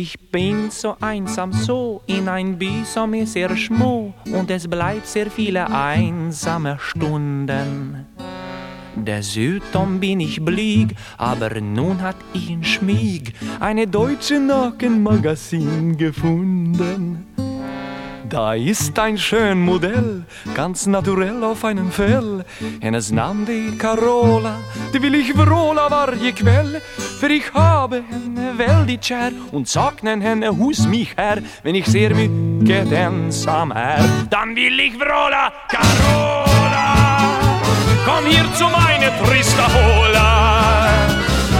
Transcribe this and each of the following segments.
Ich bin so einsam so in ein By som är sehr schmo und es bleibt sehr viele einsame Stunden. Dessutom bin ich blyg, aber nun hat ich in Schmieg eine deutsche Nackenmagasin gefunden. Da ist ein schön Modell, ganz naturell auf einem Fell. Hennes det är Carola, det vill ich vråla varje kväll. För ich habe henne väldigt und saknen henne hos mich här. Wenn ich sehr mycket ensam är, dann vill ich vråla Carola. Komm hier zu meine trista Hola.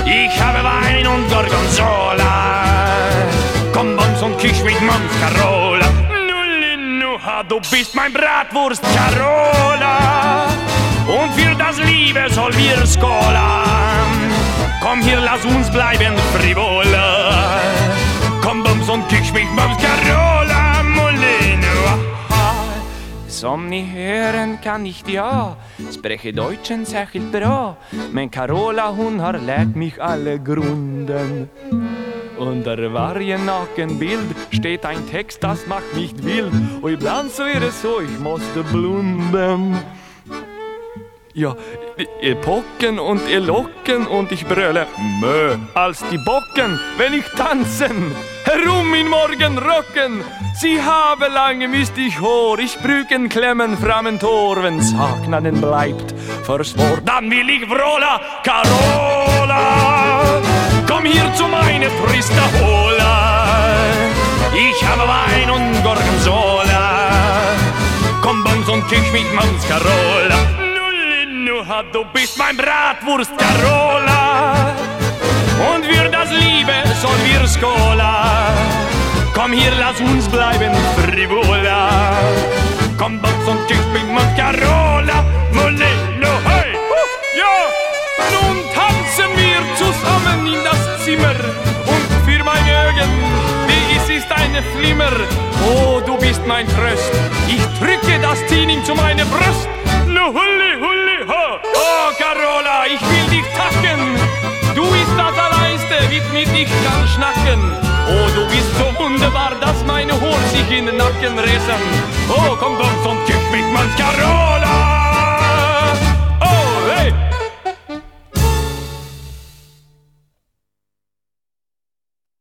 Ich habe Wein und Gorgonzola. Komm, Bons und Küch mit Mons Carola. Nulla, du bist mein Bratwurst Carola. Und für das Liebe soll wir skolan. Komm hier, lass uns bleiben frivola. Komm, Bums und Küch mit Mons Carola. Molino. Som ni hören kan nicht jag spreche Deutschen särskilt bra. Men Carola hon har lärt mich alle Grunden. Unter varje Nakenbild steht ein Text, das macht mich wild. Und ibland so är det så, ich måste blunden. Ja, Epocken und Elocken und ich bröle Mö als die Bocken, wenn ich tanzen. Herum in Morgenrocken, sie habe lange mistig Hår, ich brücken klemmen fram en Tor, wenn Saknaden bleibt versvår. Dann will ich vråla Carola, komm hier zu meine trista Hola. Ich habe Wein und Gorgonzola, komm Bons und Küch mit Mons Carola. Nulla, du bist mein Bratwurst Carola. Und für das Liebe soll wir skola. Komm hier, lass uns bleiben frivola. Komm, Box und Küch mit Mons Carola. Mein Tröst. Ich drücke das Teening zu meiner Brust. No, hulli, hulli, ho. Oh, Carola, ich will dich tacken. Du bist das Alleinste, mit ich kann schnacken. Oh, du bist so wunderbar, dass meine Haare sich in den Nacken rissen. Oh, komm doch